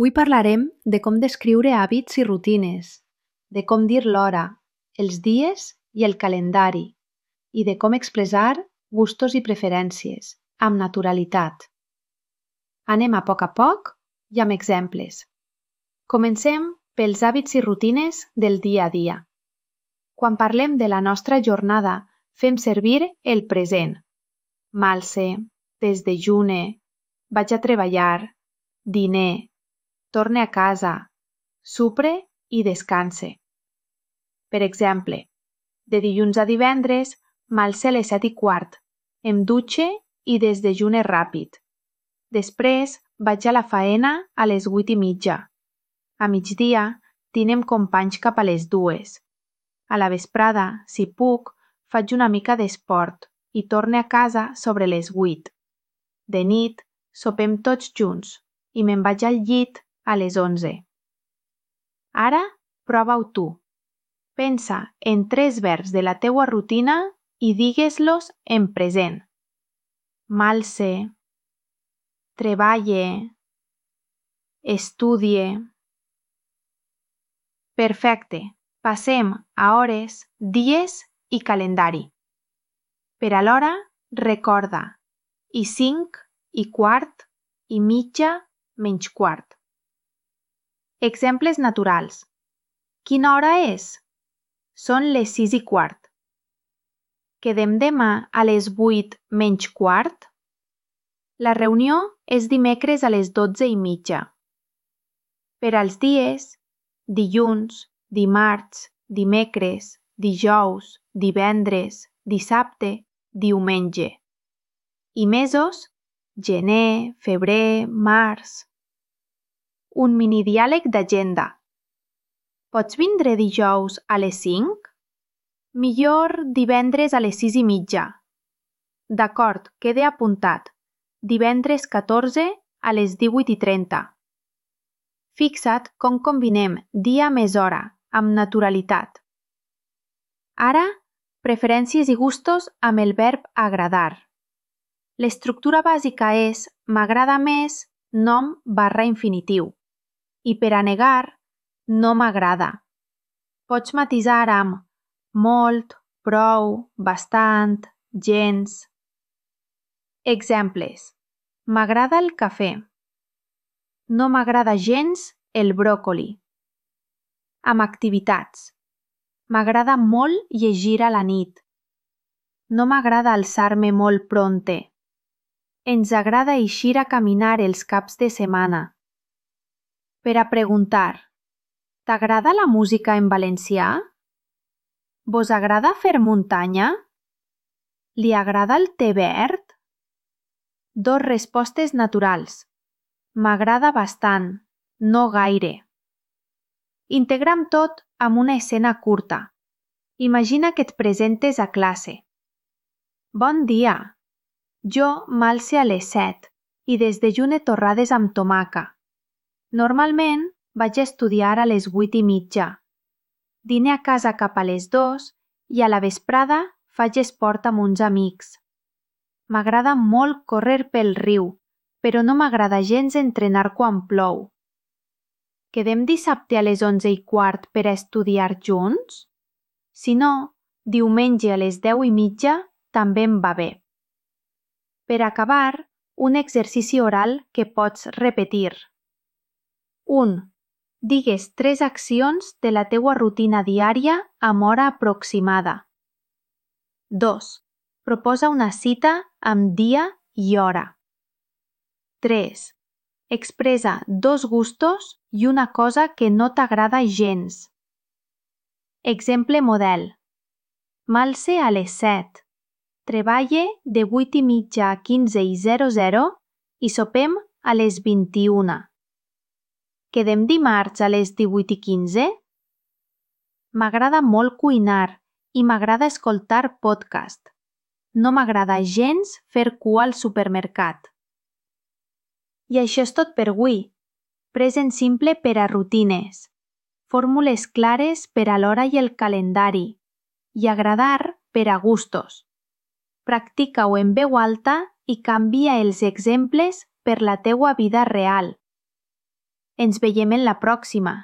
Avui parlarem de com descriure hàbits i rutines, de com dir l'hora, els dies i el calendari, i de com expressar gustos i preferències, amb naturalitat. Anem a poc a poc i amb exemples. Comencem pels hàbits i rutines del dia a dia. Quan parlem de la nostra jornada, fem servir el present. Malse, desdejune, vaig a treballar, diner, torne a casa, supre i descanse. Per exemple, de dilluns a divendres m'alce a les set i quart, em dutxe i desdejune ràpid. Després vaig a la faena a les vuit i mitja. A migdia tinem companys cap a les dues. A la vesprada, si puc, faig una mica d'esport i torne a casa sobre les vuit. De nit, sopem tots junts i me'n vaig al llit a les onze. Ara prova-ho tu. Pensa en tres verbs de la teua rutina i digues-los en present. Malse, treballe, estudie. Perfecte. Passem a hores, dies i calendari. Per a l'hora, recorda, i cinc, i quart, i mitja, menys quart. Exemples naturals. Quina hora és? Són les sis i quart. Quedem demà a les vuit menys quart? La reunió és dimecres a les dotze i mitja. Per als dies, dilluns, dimarts, dimecres, dijous, divendres, dissabte, diumenge. I mesos, gener, febrer, març, un minidiàleg d'agenda. Pots vindre dijous a les cinc? Millor divendres a les sis i mitja. D'acord, quede apuntat. Divendres 14 a les 18 i 30. Fixa't com combinem dia més hora, amb naturalitat. Ara, preferències i gustos amb el verb agradar. L'estructura bàsica és m'agrada més nom barra infinitiu i per a negar no m'agrada. Pots matisar amb molt, prou, bastant, gens. Exemples. M'agrada el cafè. No m'agrada gens el bròcoli. Amb activitats. M'agrada molt llegir a la nit. No m'agrada alçar-me molt pronte. Ens agrada eixir a caminar els caps de setmana per a preguntar «T'agrada la música en valencià? Vos agrada fer muntanya? Li agrada el té verd? Dos respostes naturals. M'agrada bastant, no gaire. Integram tot amb una escena curta. Imagina que et presentes a classe. Bon dia! Jo m'alce a les set i desdejune torrades amb tomaca. Normalment vaig estudiar a les vuit i mitja. Dine a casa cap a les dos i a la vesprada faig esport amb uns amics. M'agrada molt córrer pel riu, però no m'agrada gens entrenar quan plou. Quedem dissabte a les onze i quart per a estudiar junts? Si no, diumenge a les deu i mitja també em va bé. Per acabar, un exercici oral que pots repetir. 1. Digues tres accions de la teua rutina diària amb hora aproximada. 2. Proposa una cita amb dia i hora. 3. Expressa dos gustos i una cosa que no t'agrada gens. Exemple model. Malse a les 7. Treballe de 8 i mitja a 15 i 00 i sopem a les 21. Quedem dimarts a les 18 i 15? M'agrada molt cuinar i m'agrada escoltar podcast. No m'agrada gens fer cua al supermercat. I això és tot per avui. Present simple per a rutines. Fórmules clares per a l'hora i el calendari. I agradar per a gustos. Practica-ho en veu alta i canvia els exemples per la teua vida real Ens veiem en la pròxima.